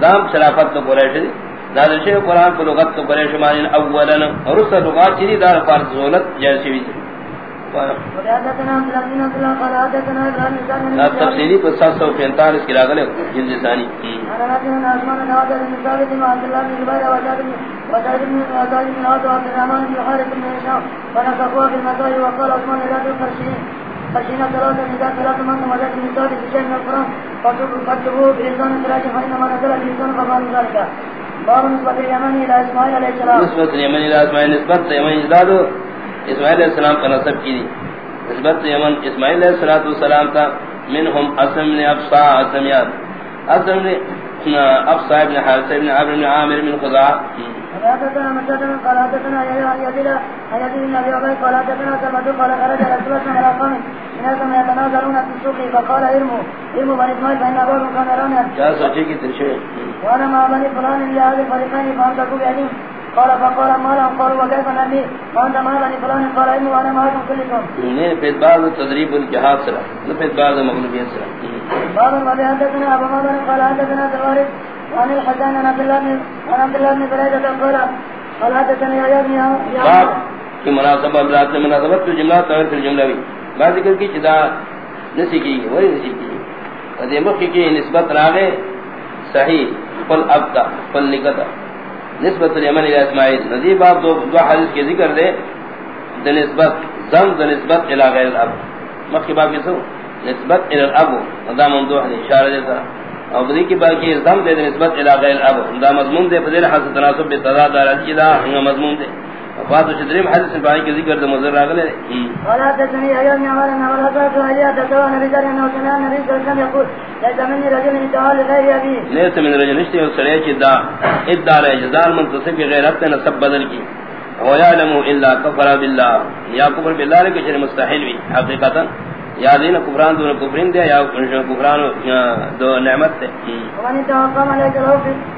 دام شرافت تو قریش دی دار شی قران کو لغت تو قریش مان اولا اور اس لغات چری دار فارس زولت جیسی بھی تفصیلی پر سات سو پینتالیس کی راگلے جلد ثانی فشينا ثلاثة إذا ثلاثة من وجدت من ثلاثة بشيء من القرآن فاكتبوه بلسان ثلاثة فإنما نزل بلسان فقال ذلك باب نسبة اليمن إلى إسماعيل عليه السلام۔ نسبة اليمن إلى إسماعيل نسبة اليمن إزدادو اسماعیل علیہ السلام کا نصب کی دی۔ نسبت یمن اسماعیل علیہ الصلوۃ والسلام تا منهم اسم نے افصا اسمیات اسم نے افصا ابن حارث ابن عمرو بن عامر من خزاعہ۔ حدثنا مسدد قال حدثنا يزيد يزيد بن ابي عبيد قال حدثنا سمعت قال خرج رسول الله على قوم الناس يتناظرون في السوق فقال ارموا ارموا بني اسماعيل فان ابوهم كان يرون کیا سوچے کی ترشے وانا مع بني فلان لهذه الفريقين فانتقوا بأيديهم قال فقال ما لهم؟ قالوا وكيف نبي وانت ما بني فلان؟ قال ارموا وانا معكم كلكم. پھر بعد تدریب الجهاد سرا بعد مغلوبیت سرا باب ما حدثنا ابو مالك قال حدثنا زوارد عن الحسن عن عبد الله بن بريدة قال قال حدثني يا ابن باب، کی مناسبہ ابلاد مناسبت تو جملہ تو پھر جملہ بھی. بعد ذکر کی جدا نسی کی، وہی نسی کی. ادے مخ کی نسبت راغے صحیح قل ابتا قل لکتا نسبت الیمن الى اسماعیل. نذیر باب دو دو حدیث کے ذکر دے دے نسبت زم دے نسبت الى غیر الاب. مخ کی باب کسو نسبت الى الاب. دا موضوع ہے اشارہ دیتا اور بدی کی بات کی زم دے نسبت الى غیر الاب. دا مضمون دے فضیل حسن تناسب بے تضاد دار جدا ہنگا مضمون دے وفات و شدریم حدیث بانی کے ذکر دے مضر راغلے قال حدثني يا ابن عمر ان ولد علي حدثه نبي صلى الله عليه وسلم نبي صلى الله عليه وسلم يقول ليس مني رجل يتعال غير ابي ليس من رجل نشتے اور سرے کی دا ادعا لے جزال منتصف کی غیرت نے سب بدل کی هو يعلم الا كفر بالله. یا کفر بالله کے چر مستحیل بھی حقیقتا. یا دین کفران دو کفرین دے یا کفران دو نعمت دے۔ ومن توقم عليك لو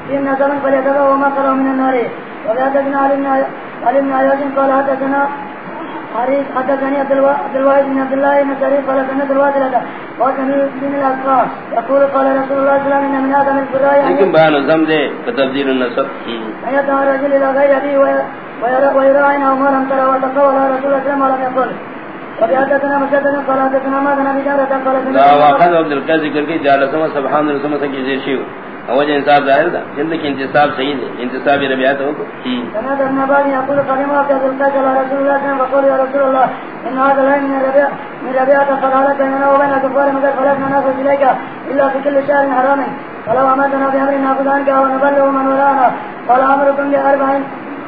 في النظر فليتبع وما قرأ من النار. وبيادتنا علي بن عياش قال حدثنا حريث حدثني عبد الواحد بن عبد الله بن شريف قال سنة الواحد لدى وكان من الأسقاء يقول قال رسول الله صلى الله عليه وسلم من آدم الفراء لیکن بیان الزم دے بتبدیل النصب۔ أن يتعى الرجل إلى غير أبيه ويرى عين أمورا ترى وتقوى الله رسول الله صلى الله عليه وسلم وبيادتنا مسدنا قال حدثنا ما كان بجارة قال سنة لا واقع عبد القادر ذکر کی جالسما سبحان اللہ سمسا کی زیر شیو وجہ انصاب ظاہر دا جند کی انتصاب صحیح دے انتصاب ربیعت ہو کو سنة ابن عباد يقول قدم عبد القادر على رسول عليه وسلم فقول يا رسول الله إن هذا العين من ربيع من ربيعة فقالت بيننا وبين كفار مدر فلسنا ناخذ إليك إلا في كل شهر حرام فلو أمدنا بأمر ناخذ عنك ونبلغ من ورانا قال أمركم بأربعين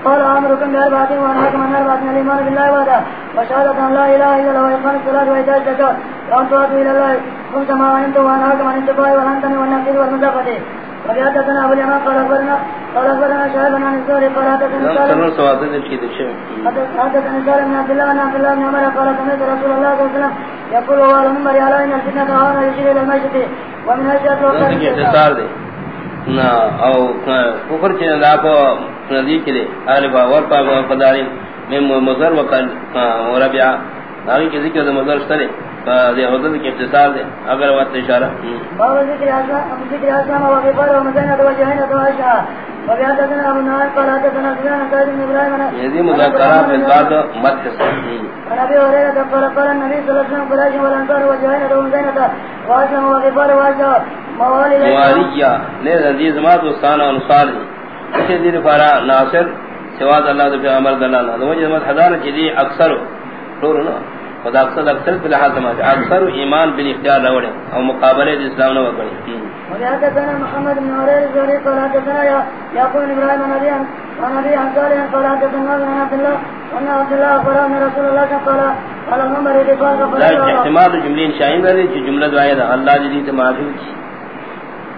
قال أمركم بأربعة وأنهاكم عن أربعة من الإيمان بالله وحده وشهادة أن لا إله إلا الله وإقام الصلاة وإيتاء الزكاة وأن تؤدوا إلى الله خمس ما علمتم وأنهاكم عن الشفاء والهندم والنقير والمزافة وبحدثنا أبو اليمان قال أخبرنا قال أخبرنا شعيب عن الزهري قال حدثنا حدثنا سالم بن عبد الله عن عبد الله بن عمر قال سمعت رسول الله صلى الله عليه وسلم يقول هو على المنبر على إن الفتنة هون يشير إلى الميتة ومن اختصار دے نا او کفر چنے کو ندی کے لیے آل باور پا قداری میں مزر وقال وربیع آگی کے ذکر مزر شترے دے حضرت کے اختصار دے اگر وقت اشارہ باب ذکر آسام وغفار ومزینة وجہینة وعشاء وبحدثنا ابو نعيم قال حدثنا سفيان عن سعيد بن ابراهيم یہ مذاکرات في بعد مت کے عن ابي هريره قال قال النبي صلى الله عليه وسلم قريش والانصار وجهينة ومزينة واسلم وغفار وعشاء موالي موالیا نے عزیز ما دوستان و انصار اسی دیر فارا ناصر سواد اللہ دے پیغمبر اللہ نہ وجہ مت حدان چیزی اکثر طور نہ خدا اکثر اکثر فی الحال سمجھ اکثر ایمان بالاختیار روڑے اور مقابلے اسلام نہ وکڑی وحدثنا محمد بن قال حدثنا صالح قال حدثنا عبد الله ان عبد الله قال ان رسول الله قال قال عمر اتفاق لا احتمال جملے شاہین جملہ دعائے اللہ جی تے معافی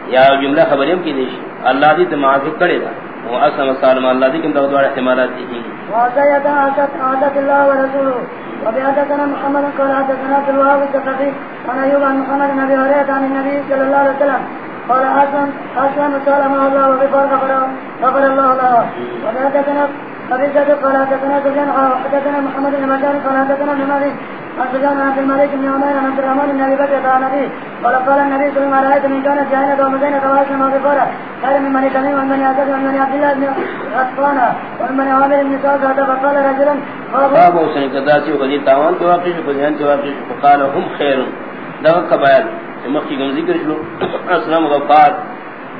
یا جملہ خبریم کی دیش اللہ دی تے معافی کرے دا۔ وہ اسم سالم اللہ دی کہ دو دو احتمالات دی وعطيت عادت الله ورسوله وبحدثنا محمد قال حدثنا في الوهاب الثقفي عن ايوب عن محمد بن ابي هريره عن النبي صلى الله عليه وسلم. قال حسن حسن سلم الله وغفار غفر غفر الله له. وبحدثنا ابي زيد قال حدثنا سفيان حدثنا محمد بن مجان قال حدثنا ابن مالك عن سفيان عبد الملك بن عمير عبد الرحمن بن ابي بكر قال قال النبي صلى الله عليه وسلم كانت جاهلة ومدينة واسلم وغفارة خير من بني تميم ومن بني اسد ومن بني عبد الله بن ومن بني عامر بن سعد فقال رجلا باب تاوان واقع شو واقع شو فقال هم قبائل. ذکر شلو. اسلام غفار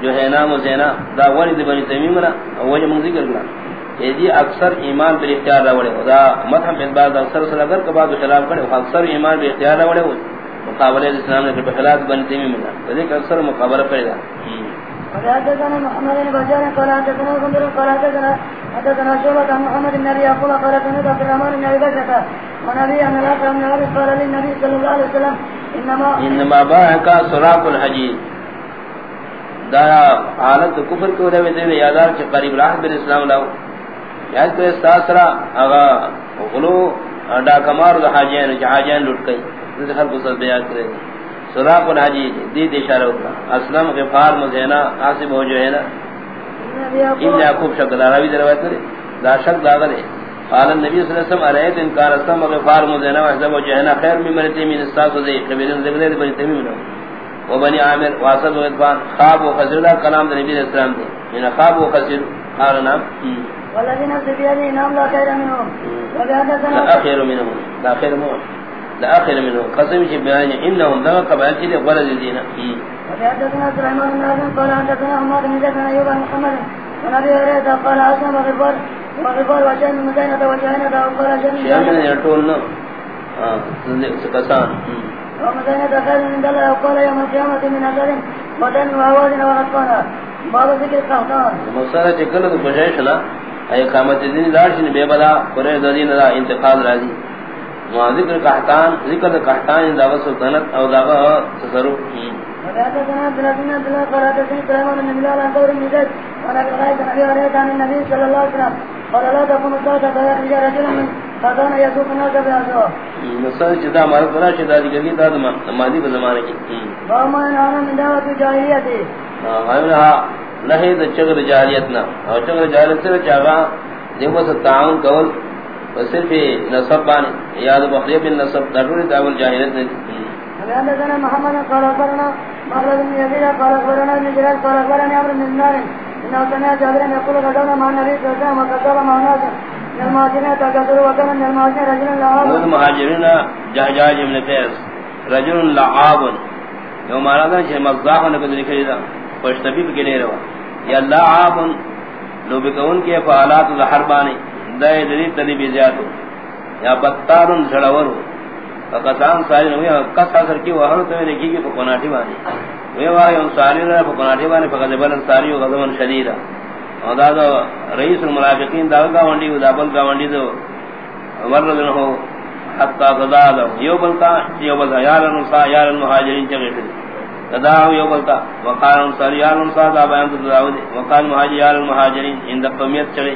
جو ہے، نام و زینا دا ولد بنی تمیم نا وجہ من ذکر کرنا یہ جی اکثر ایمان پر اختیار راوڑے دا مدھم بعد اکثر صلی اگر کے بعد خلاف کرے اکثر ایمان پر اختیار راوڑے مقابلے اسلام نے کہ خلاف بنی تمیم نا ذکر اکثر مقابلہ گا حدثنا محمد بن بشار قال حدثنا غندر قال حدثنا حدثنا شعبة عن محمد بن ابي يقول قال سمعت عبد الرحمن بن ابي بكر ونبي ان لا بن عارف قال للنبي صلى الله عليه وسلم انما انما باعك سراق دا حالت کفر کو دے دے یادار چ قریب راہ بن اسلام لاو یاد کرے ساسرا اغا غلو، ڈا کمار دا حاجین حاجین لٹ گئی ذکر کو سب بیان کرے سراق الحجی جی، دی دی اشارہ ہوتا اسلم غفار مزینا عاصم ہو جو ہے نا۔ ابن یعقوب شکل راوی در روایت کرے۔ دا شک دا غلے۔ قال النبي صلی اللہ علیہ وسلم ارایت ان کار اسلم غفار مزینا وحزب و جہنا خیر من مرتی من استاذ دے قبیلن دے بنی تمیم نو و بنی عامر واسد و ادفان خواب و خزر دا کلام دا نبی علیہ السلام دے۔ من خواب و خزر قال نام۔ والذین بیدی نام لا خیر منهم لا خیر منهم لا خیر منهم لا خیر منهم قسم چھ بیان قبائل چھ دے غلط دینا وحدثنا سليمان بن عاصم قال حدثنا حماد بن زيد بن ايوب عن محمد عن ابي هريره قال اسلم غفار وغفار وشان من مدينه وجهنه وقال شان من يرتون سكسان ومدينه خير من دلها وقال يوم القيامه من اثر بدن وهوازن وغطفانا باب ذكر قهطان مصارى چکل تو بجائش لا اي قامت دین دارشن بے بلا قرے دین دا انتقال راضی. ما ذکر قحطان ذکر قحطان دا سلطنت او دا تصرف. بأسوا مثلا چدا ہمارا قرآن شدا دی گلی دا مادی زمانے کی. وما ينهون من دعوة الجاهلية ہاں نہیں دا چغر جاہلیت نہ اور چغر جاہلیت سے چاہا دیکھو سے تعاون کول صرف نصب بانے یاد بخلیب بن نصب ضروری تعاون جاہلیت نہیں حدثنا محمد قال اخبرنا مخلد بن يزيد قال اخبرنا ابن جلال قال اخبرني عمرو بن دينار انه سمع جابر يقول غدونا مع النبي صلى الله عليه وسلم وكتب مع ناس من المهاجرين تكثروا وكان من المهاجرين رجل لعاب. من المهاجرين جهجاج بن قيس رجل لعاب. یو مانا دا چھ مزاح نے بدل طبیب کے روا یا لعاب لو بکون کے فعالات الحربانی دائے دلیل تلیبی زیادو۔ یا بطارن زڑور فقطان ساری نوی کس حاصل کی وحر تو میں کی کہ پناٹی بانی وہ واہ ان ساری نے پناٹی بانی فقط بلن ساری و غضبن شدیدا اور دا دا رئیس المنافقین دا کا ونڈی دا بل کا ونڈی دو۔ ورد ہو حتا قضا دا یو بلتا یو بلتا یا الانصار یا المهاجرین چگے تھے قضا یو بلتا. وقال انصار یا الانصار دا بیان تو داود وقال مهاجر یا المهاجرین ان قومیت چڑے.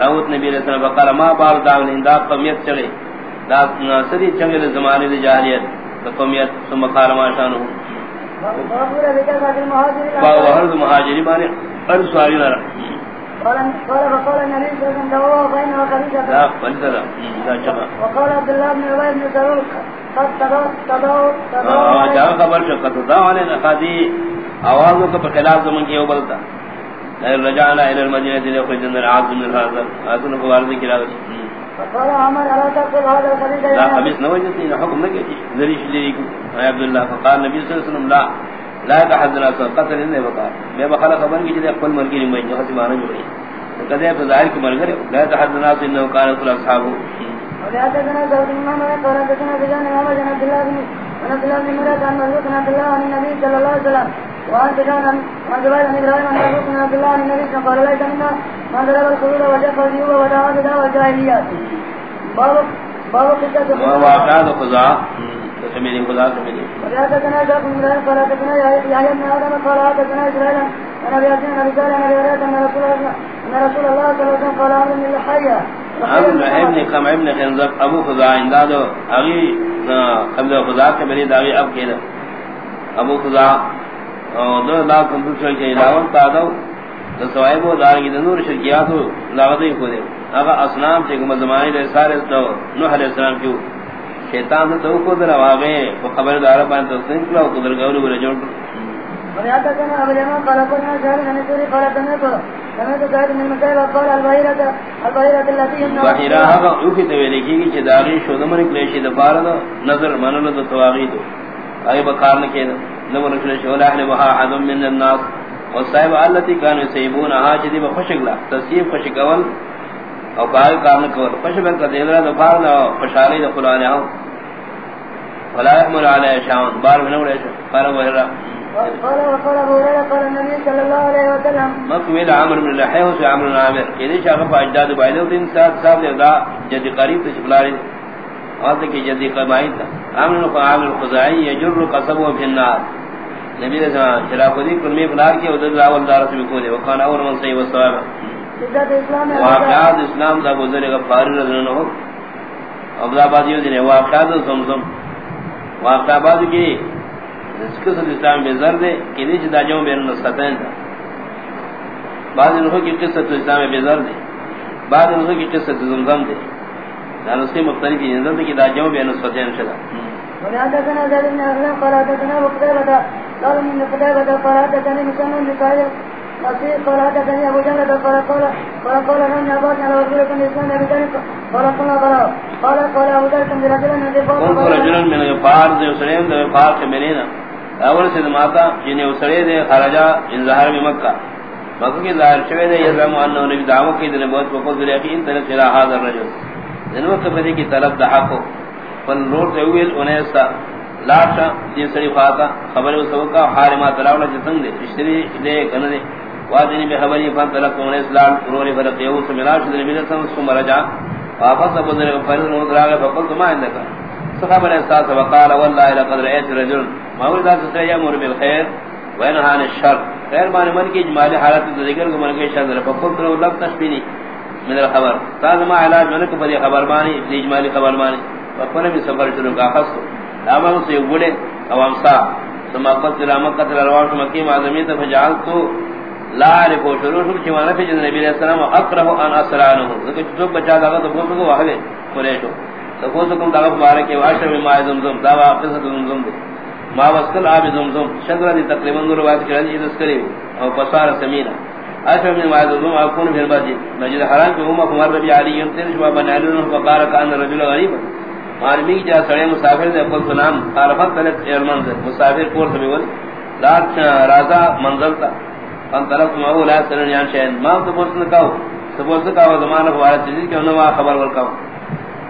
راوت نبی علیہ السلام وقال ما بار دا ان قومیت چڑے. دا سری چنگل زمانے دی جاہلیت. قومیت ثم قال ما شانو باو وهرد مهاجری بانے. ہر سواری نہ قال قال فقال النبي صلى الله عليه وسلم دعوه بينه وخديجه لا فلسلا وقال عبد الله بن ابي بن سلول. قد تبوا تبوا جا خبر شکت دا والے نخادی آوازوں کا خلاف زمن کے بلتا رجعنا الى المدينه ليخرجنا العبد من هذا. اذن کو وارد کی راوی فقال عمر الا تقول هذا الخليج لا خميس نو جتي حکم نہ کی ذریش لی کو عبد الله فقال نبی صلی اللہ علیہ وسلم؟ لا. لا تحدنا قتل نے بتا میں بخلا خبر کی جے اپن مر کی میں جو ہسمانہ جو کدے تو ظاہر کی مر گئے لا تحدنا انه كان كل اصحابه وحدثنا زوج الإمام قال حدثنا بجان إمام جن عبد الله بن عن عبد الله بن مراد عن مرزوق عن عبد الله عن النبي صلى الله عليه وسلم وعن بجان عن جبال عن إبراهيم عن مرزوق عن عبد الله عن النبي صلى الله عليه وسلم قال ليس منا من ضرب الخلود وجف الجيوب ودعا بدعوى الجاهليات باب باب قصة وواقعات خزا سمیلی خدا سمیلی وحدثنا جاء بن إبراهيم قال حدثنا يحيى بن آدم قال حدثنا إسرائيل عن أبي ياسين عن أبي سالم عن أبي هريرة أن رسول الله أن رسول الله صلى الله عليه وسلم قال عمرو بن الحية ابن ابن کم ابن خنزب ابو خدا انداد اگی قبل خدا کے میری داغی اب کے ابو خدا دو لا کمپیوٹر کے علاوہ تا دو تو سوائے وہ دار کی نور شرکیات لاغت ہی کو دے اگر اسلام سے کہ زمانے دے سارے تو نوح علیہ السلام کیوں؟ شیطان سے تو کو در واغے، وہ خبردار بان تو سن کلا کو در گورو ور جوڑ ونیاتا کنا ابو جمع قال قلنا شهر من سوري قال تنكو سمعت قائد من المسائل وقال البحيرة البحيرة التي يمنع بحیرہ ہا او کی کہ داغی شو کلیشی دبار دا نظر منلو تو تواغی تو ائی بکار نہ کہ نو رسول شو اہل وها حد من الناس۔ وصائب التي كانوا يسيبون حاجدي بخشغلا تصيب خشگول او کار کام کو خوشبن کا دیدرا دفار نہ خوشالی دے قران ہے ولا يحمل على شان بار میں رہے پر وہ قال وقال ابو هريره قال النبي صلى الله عليه وسلم مقبل عمرو بن لحيه و عمرو بن عامر اجداد بائد دین ساتھ صاحب نے دا جدی قریب سے بلاری اور کہ جدی قبائل تھا عمرو بن عامر الخزاعی یجر قصبه في النار۔ نبی نے شراب دی کل میں بلار کے ادھر راول دار سے کو دے وکان اور من صحیح اسلام واقعات اسلام دا گزر کا فارغ رضی اللہ عنہ۔ آباد یہ دین واقعات زمزم۔ واقعات کی اس اسلام بے زر دے کہ نہیں جدا جو بین نسختین تھا بعض انہوں کی قصت اسلام بے زر دے بعض انہوں کی قصت زمزم دے. دان اس کے مختلف نظر دے کہ دا جو بین نسختین شدا ونحدثنا زيد بن أغلام قال حدثنا أبو قتيبة قال من قتيبة قال حدثني مسلم بن قائل نصير قال حدثني أبو جهل قال قال قال قال رمي عباس على رسولكم الإسلام أبي ذلك قال قلنا قال قال قال أبو ذلك من رجلا من قلت رجلا من غفار ذي وسلم ذي غفار كمرينة اول سے ماتا جنہیں اسرے دے خرجا ان ظاہر میں مکہ۔ مکہ کی ظاہر شوئے دے یزرم انہو نبی دعوت کی دنے بہت وقت دل یقین طلب چلا حاضر رجل دن وقت بدی کی طلب دحقو فن روڈ سے ہوئے، انہیں سا لاشا دین سڑی خواتا خبر و سبکا حارما تلاونا جتنگ دے اشتری لے کن دے۔ وادنی بے خبری فان طلب انہیں اسلام رولی فرق دیو سملاش دن نبی رسم سم رجا واپس ابو ذر فرض نو دراغ فقلت ما عندك خبر احساس وقال والله لقد رأيت رجل. ما هو ذات سيا امر بالخير وينهى عن الشر. خیر معنی من کی اجمالی حالت ذکر کو من کے شر فقلت له لم تشبني من الخبر. قال ما علاج من کو بڑی خبر مانی اجمالی خبر مانی فقال بھی سفر شروع کا خاص دامن سے بڑے عوام سا. ثم قلت لما قتل الروح مکی معظمی فجعلت لا عرف شروع شروع چوانا پہ جن نبی علیہ السلام اقرہ ان اسرانہ ذکر چوک بچا لگا تو بہت کو واہلے قریشو. تقوسکم دغه مبارک او عشر ما زمزم دا واپس زمزم دے۔ ما وصل اب زمزم شکر دی تقریباً نور روایت کرا دی جی دس او پسار سمینا۔ عشر من ما زمزم اكون في المسجد مسجد حرام کے ہم عمر رضی علی تین شباب بنالو نے بارک ان رجل غریب۔ عالمی جا سڑے مسافر دے قل سلام عرفت تلک المنزل مسافر کور سے بول لا راضا منزل تا۔ ان طرف مولا سرن یان شین ما تو پوچھن کاو تو پوچھن کاو زمانہ وارد جی کہ انہوں خبر ورکاو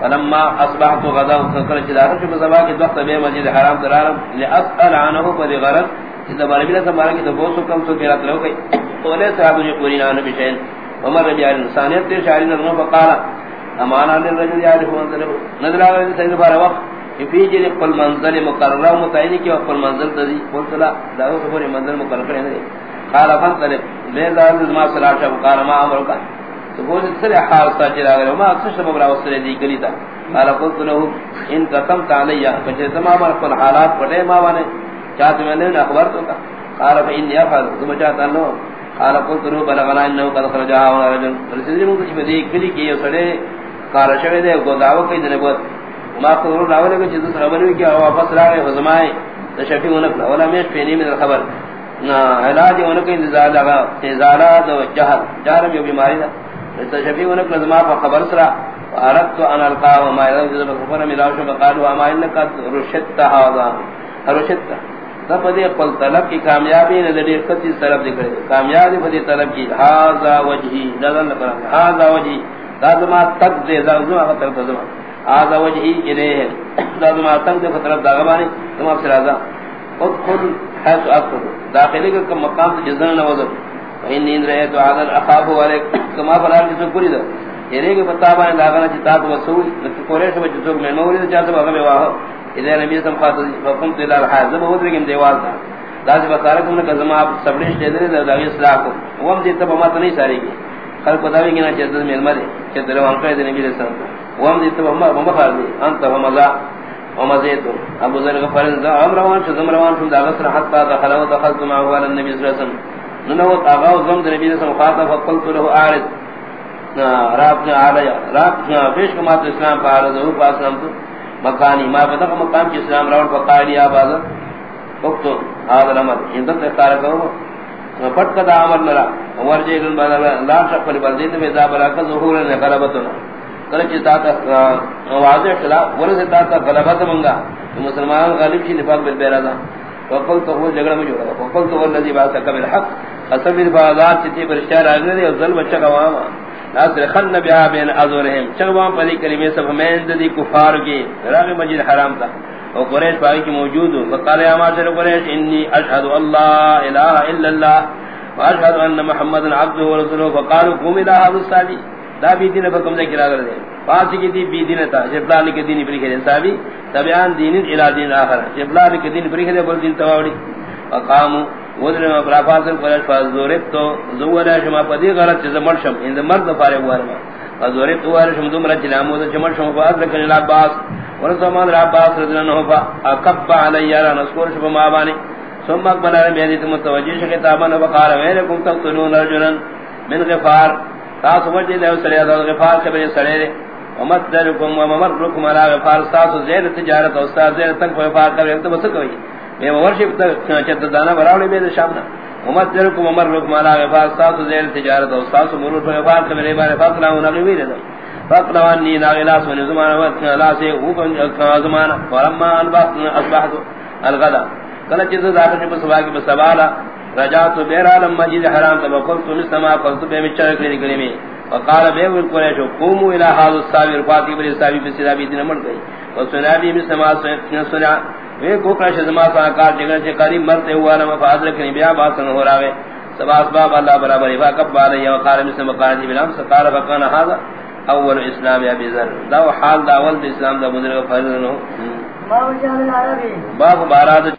فلما اصبحت غدا وكر جدار في صباح کے وقت میں مسجد حرام قرار لاسال عنه بغرض اذا بار بلا سمارا کہ تو سو کم سو تو کہا لو گئی۔ اولے صاحب نے پوری نان بشین عمر رضی اللہ انسانیت تے شاعر نے فقال امانا للرجل يعرف منزل نظر على سيد بار وقت۔ في جل قل منزل مقرر، متعین کی قل منزل تذی قلت لا لا هو منزل مقرر کرے قال، فانطلق۔ لے دار ما صلاۃ قال، ما امرك تو وہ سر حال تا چلا گیا ما اکثر سبب را وسرے دی کلی تا قال قلت له، ان قسم تعالی بچے تمام پر حالات پڑے ما وانے چاہتے میں نے خبر تو کا قال فان يفعل ثم چاہتا نو۔ قال قلت له، بلغنا انه قد خرج رجل۔ رسول من کچھ دی کلی کی سڑے کار شوی دے، گو داو کئی دنے بہت۔ ما قرر راولے کو چیز خبر ہوئی کہ واپس را گئے تشفی ونکلا ولا میش پینی من الخبر علاج ونکا انتظار لگا تیزارا دو جہر جہر میں بیماری دا تشفی ونک لزما خبر سرا اردت ان القا وما يذ خبر ملاوش فقالوا وما انك رشدت هذا. رشدت. تب دے قل طلب کی کامیابی نے دے کتی طرف دکھے کامیابی بدی طلب کی هذا وجهي. نظر کر هذا وجهي. لازم تک دے لازم طرف لازم هذا وجهي الیہ لازم تک دے طرف داغبانی تم اب سرازا ادخل حيث ادخل داخلے کا مقام جزن نوذر فإن نیند رہے تو عادل اخاف والے کما فرار جسو پوری دا۔ یرے کے پتا با داغنا چتا تو وصول وسول کورے سے جسو میں مولد چاہتا بغا میں واہ اذا نبی سم خاطر حکم تے لال حاضر بہت لیکن دیوال تھا لازم جی بصارکم نے کزما اپ سبڑے دے دے دا اصلاح کو۔ وہ ہم دیتا بما تو نہیں ساری کی خلق بتاوی کہ نہ چتا میں مرے کہ تیرے وہاں کہ نبی رسول وہ ہم دیتا بما بما خال دی۔ انت ہم مزا ومزيد ابو ذر غفر امر روان شو زمر روان شو داغسر حتى دخل ودخلت معه على النبي صلى الله عليه وسلم۔ نو اغاو زم در نبی صلی سے مخاطب فقلت له اعرض. راب نے علیا راب پیش کما تو اسلام پار دو پاس نام تو مکانی ما بدق مقام کی اسلام راوڑ فقائلی آباز وقتو آدھر عمر اندت اختار کرو پٹ کدا عمر لرا عمر جیگن بعد لا شک پر بردید میں ذا براکہ ظہورا غلبتنا کلچ تاتا واضح شلا ورس تاتا غلبت منگا مسلمان غالب شی نفاق بالبیرازا وقلت هو جگڑا میں جوڑا وقلت هو الذي بعثك بالحق. قسم الفاظات چتی پر اشار اگنے اور ظلم بچا قواما ناصر خن بیا بین ازورہم. چغوام پلی کلمے سب ہمیں دی کفار کی. راغ مسجد حرام تھا اور قریش باقی کی موجود ہو فقال یا معاشر قریش، انی اشهد اللہ الہ الا اللہ واشهد ان محمد عبده ورسوله فقالوا قوم الى هذا الصالح دا بھی دین پر کم ذکر کر دے. پاس کی دی بھی دین تھا جبلال کے دین پر کہ صاحب تبیان دین الى دین اخر جبلال کے دین پر کہ بول دین تواڑی فقاموا ودر ما برافاسل قرش فازورت تو زورا شما پدی غلط چیز مرشم اند مرد فارغ وارما فازورت تو وار شم دم رجل امود چمر شم فاز لکن العباس ورسمان العباس رضی اللہ عنہ فاقب علی یارا نسکور شب ما بانی۔ ثم اقبل علی بیدیت متوجیش کتابا وقال ویلکم تقتلون رجلا من غفار۔ تاس وجه له سڑے غفار کے بجے سڑے ومثلكم وممركم على غفار۔ تاس زیر تجارت استاد زیر تک غفار کرے تو بس کوئی ورشپ تک چت دانا براوی میں شامنا. امت در کو عمر لوگ مالا غفار ساتھ زیر تجارت اور ساتھ مرور پر غفار کے میرے بارے فقلا و نغوی دے فقلا و انی ناغلاس من زمان وقت لا سے او کن زمان. ورما ان اصبحت الغدا. کلا چیز ذات نے بسوا کی بسوالا رجعت بیر عالم مسجد حرام تب قلت نسما قلت بے مچر کلی کلی میں. وقال بے قریش، قوموا الى هذا الصابر فاطمه بن صابر بن سلابی دین مر گئی. وسنا بھی مسما سنا وے کو کرش زما سا کار جگہ سے قریب مرتے ہوا نہ مفاد رکھنی بیا باسن ہو راوے سب اسباب اللہ برابر ہے۔ واقب بعد یا قال میں سے مقال دی بلام سقال فکان هذا اول اسلام یا بذر دا حال دا اول اسلام دا مدر فرض نو۔ باب بارات